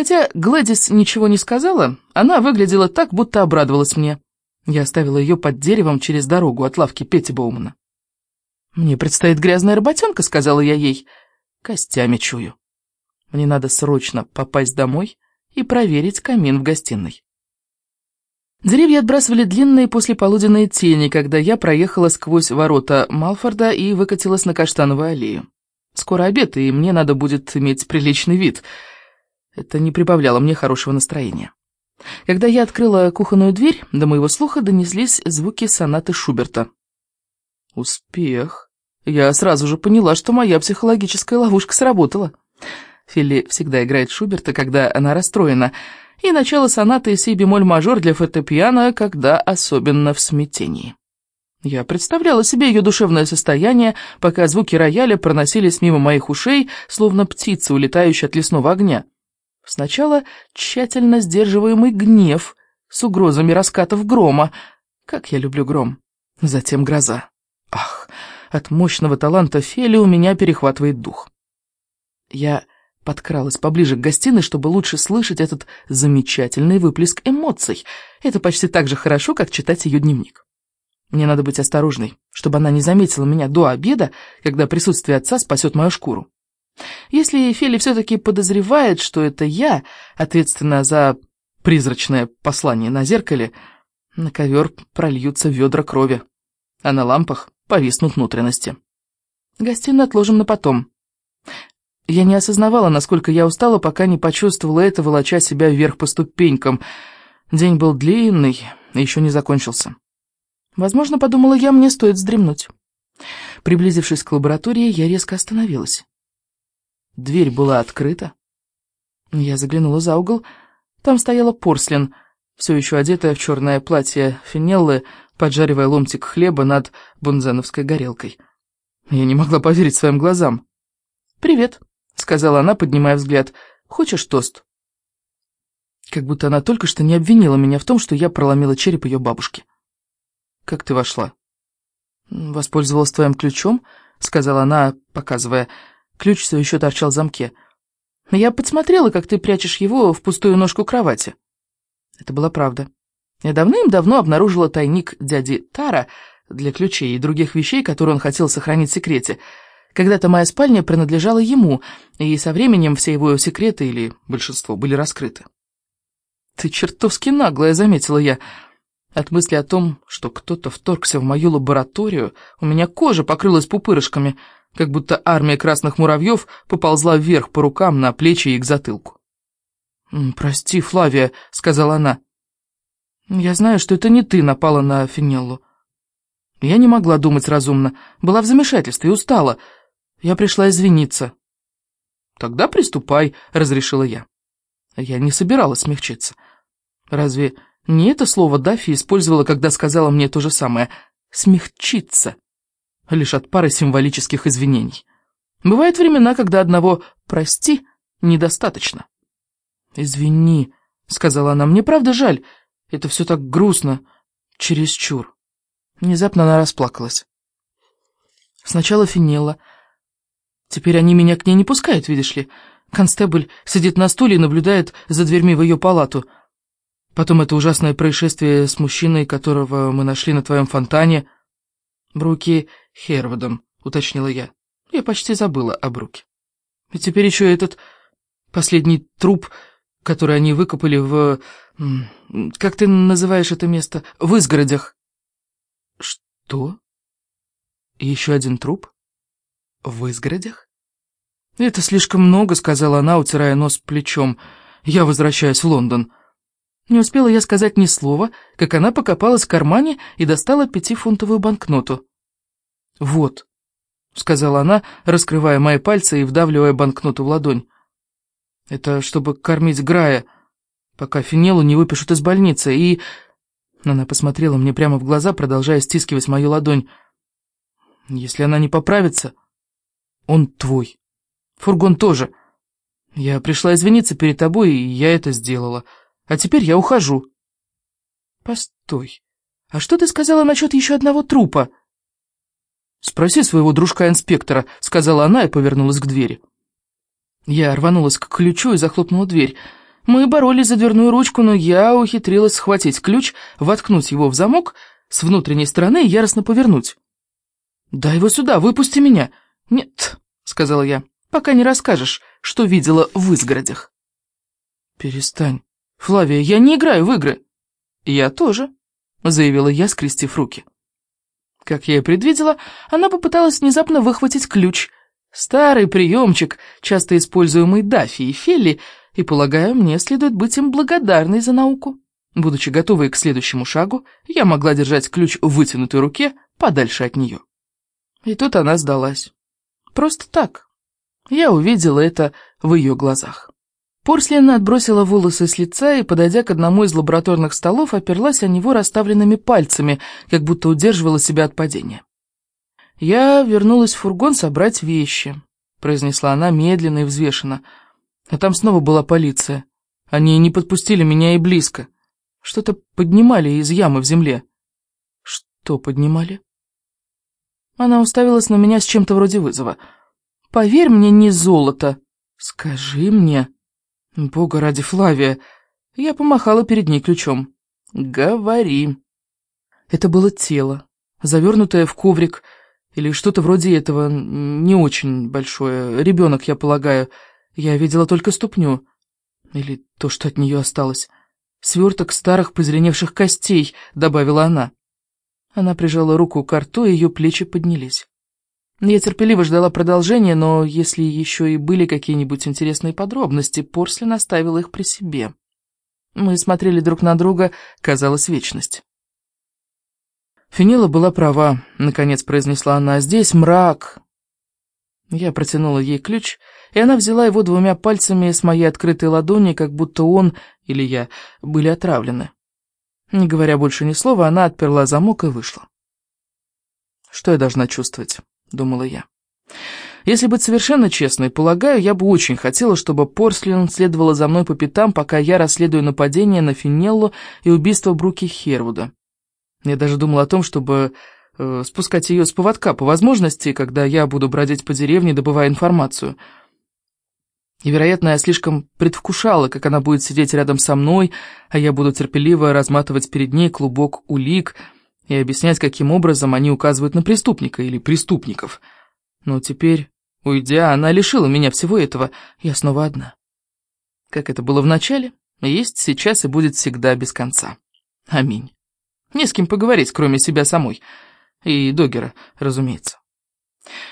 Хотя Гладис ничего не сказала, она выглядела так, будто обрадовалась мне. Я оставила ее под деревом через дорогу от лавки Пети Боумана. «Мне предстоит грязная работенка», — сказала я ей. «Костями чую. Мне надо срочно попасть домой и проверить камин в гостиной». Деревья отбрасывали длинные послеполуденные тени, когда я проехала сквозь ворота Малфорда и выкатилась на Каштановую аллею. Скоро обед, и мне надо будет иметь приличный вид. Это не прибавляло мне хорошего настроения. Когда я открыла кухонную дверь, до моего слуха донеслись звуки сонаты Шуберта. Успех. Я сразу же поняла, что моя психологическая ловушка сработала. Филли всегда играет Шуберта, когда она расстроена, и начало сонаты си бемоль мажор для фортепиано, когда особенно в смятении. Я представляла себе ее душевное состояние, пока звуки рояля проносились мимо моих ушей, словно птица, улетающая от лесного огня. Сначала тщательно сдерживаемый гнев с угрозами раскатов грома. Как я люблю гром. Затем гроза. Ах, от мощного таланта Фели у меня перехватывает дух. Я подкралась поближе к гостиной, чтобы лучше слышать этот замечательный выплеск эмоций. Это почти так же хорошо, как читать ее дневник. Мне надо быть осторожной, чтобы она не заметила меня до обеда, когда присутствие отца спасет мою шкуру. Если Фели все-таки подозревает, что это я, ответственна за призрачное послание на зеркале, на ковер прольются ведра крови, а на лампах повиснут внутренности. Гостиную отложим на потом. Я не осознавала, насколько я устала, пока не почувствовала это, волоча себя вверх по ступенькам. День был длинный и еще не закончился. Возможно, подумала я, мне стоит вздремнуть. Приблизившись к лаборатории, я резко остановилась. Дверь была открыта. Я заглянула за угол. Там стояла Порслин, все еще одетая в черное платье Финеллы, поджаривая ломтик хлеба над бонзеновской горелкой. Я не могла поверить своим глазам. «Привет», — сказала она, поднимая взгляд. «Хочешь тост?» Как будто она только что не обвинила меня в том, что я проломила череп ее бабушки. «Как ты вошла?» «Воспользовалась твоим ключом», — сказала она, показывая. Ключ все еще торчал в замке. «Я подсмотрела, как ты прячешь его в пустую ножку кровати». Это была правда. Я давным-давно обнаружила тайник дяди Тара для ключей и других вещей, которые он хотел сохранить в секрете. Когда-то моя спальня принадлежала ему, и со временем все его секреты, или большинство, были раскрыты. «Ты чертовски наглая», — заметила я. От мысли о том, что кто-то вторгся в мою лабораторию, у меня кожа покрылась пупырышками, как будто армия красных муравьев поползла вверх по рукам, на плечи и к затылку. «Прости, Флавия», — сказала она. Я знаю, что это не ты напала на Финеллу. Я не могла думать разумно, была в замешательстве и устала. Я пришла извиниться. Тогда приступай, разрешила я. Я не собиралась смягчиться. Разве не это слово Даффи использовала, когда сказала мне то же самое «смягчиться», лишь от пары символических извинений. Бывают времена, когда одного «прости» недостаточно. «Извини», — сказала она, — «мне правда жаль, это все так грустно, чересчур. Внезапно она расплакалась. Сначала Финелла. Теперь они меня к ней не пускают, видишь ли. Констебль сидит на стуле и наблюдает за дверьми в ее палату. Потом это ужасное происшествие с мужчиной, которого мы нашли на твоем фонтане. Бруки Херводом, уточнила я. Я почти забыла о Бруке. И теперь еще этот последний труп, который они выкопали в... Как ты называешь это место? В изгородях. Что? Еще один труп? В изгородях? Это слишком много, сказала она, утирая нос плечом. Я возвращаюсь в Лондон. Не успела я сказать ни слова, как она покопалась в кармане и достала пятифунтовую банкноту. «Вот», — сказала она, раскрывая мои пальцы и вдавливая банкноту в ладонь. «Это чтобы кормить Грая», пока Финелу не выпишут из больницы, и...» Она посмотрела мне прямо в глаза, продолжая стискивать мою ладонь. «Если она не поправится, он твой. Фургон тоже. Я пришла извиниться перед тобой, и я это сделала. А теперь я ухожу». «Постой, а что ты сказала насчет еще одного трупа?» «Спроси своего дружка-инспектора», — сказала она и повернулась к двери. Я рванулась к ключу и захлопнула дверь. Мы боролись за дверную ручку, но я ухитрилась схватить ключ, воткнуть его в замок, с внутренней стороны яростно повернуть. «Дай его сюда, выпусти меня!» «Нет», — сказала я, — «пока не расскажешь, что видела в изгородях». «Перестань. Флавия, я не играю в игры». «Я тоже», — заявила я, скрестив руки. Как я и предвидела, она попыталась внезапно выхватить ключ. Старый приемчик, часто используемый Даффи и Фелли, и, полагаю, мне следует быть им благодарной за науку. Будучи готовой к следующему шагу, я могла держать ключ в вытянутой руке подальше от нее. И тут она сдалась. Просто так. Я увидела это в ее глазах. Порслина отбросила волосы с лица и, подойдя к одному из лабораторных столов, оперлась о него расставленными пальцами, как будто удерживала себя от падения. «Я вернулась в фургон собрать вещи», — произнесла она медленно и взвешенно. А там снова была полиция. Они не подпустили меня и близко. Что-то поднимали из ямы в земле. Что поднимали? Она уставилась на меня с чем-то вроде вызова. «Поверь мне, не золото. Скажи мне...» «Бога ради, Флавия!» Я помахала перед ней ключом. «Говори». Это было тело, завернутое в коврик, или что-то вроде этого, не очень большое. Ребенок, я полагаю. Я видела только ступню. Или то, что от нее осталось. «Сверток старых позеленевших костей», — добавила она. Она прижала руку к рту, и ее плечи поднялись. Я терпеливо ждала продолжения, но если еще и были какие-нибудь интересные подробности, Порслин оставила их при себе. Мы смотрели друг на друга, казалось, вечность. «Фенила была права», — наконец произнесла она. «Здесь мрак». Я протянула ей ключ, и она взяла его двумя пальцами с моей открытой ладони, как будто он или я были отравлены. Не говоря больше ни слова, она отперла замок и вышла. Что я должна чувствовать? — думала я. Если быть совершенно честной, полагаю, я бы очень хотела, чтобы Порслин следовала за мной по пятам, пока я расследую нападение на Финеллу и убийство Бруки Хервуда. Я даже думала о том, чтобы э, спускать ее с поводка по возможности, когда я буду бродить по деревне, добывая информацию. И, вероятно, я слишком предвкушала, как она будет сидеть рядом со мной, а я буду терпеливо разматывать перед ней клубок улик — и объяснять, каким образом они указывают на преступника или преступников. Но теперь, уйдя, она лишила меня всего этого, я снова одна. Как это было в начале, есть сейчас и будет всегда без конца. Аминь. Не с кем поговорить, кроме себя самой. И Догера, разумеется.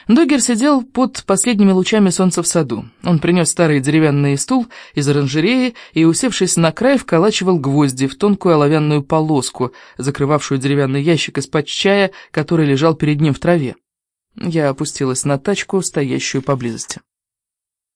Догер сидел под последними лучами солнца в саду. Он принес старый деревянный стул из оранжереи и, усевшись на край, вколачивал гвозди в тонкую оловянную полоску, закрывавшую деревянный ящик из-под чая, который лежал перед ним в траве. Я опустилась на тачку, стоящую поблизости.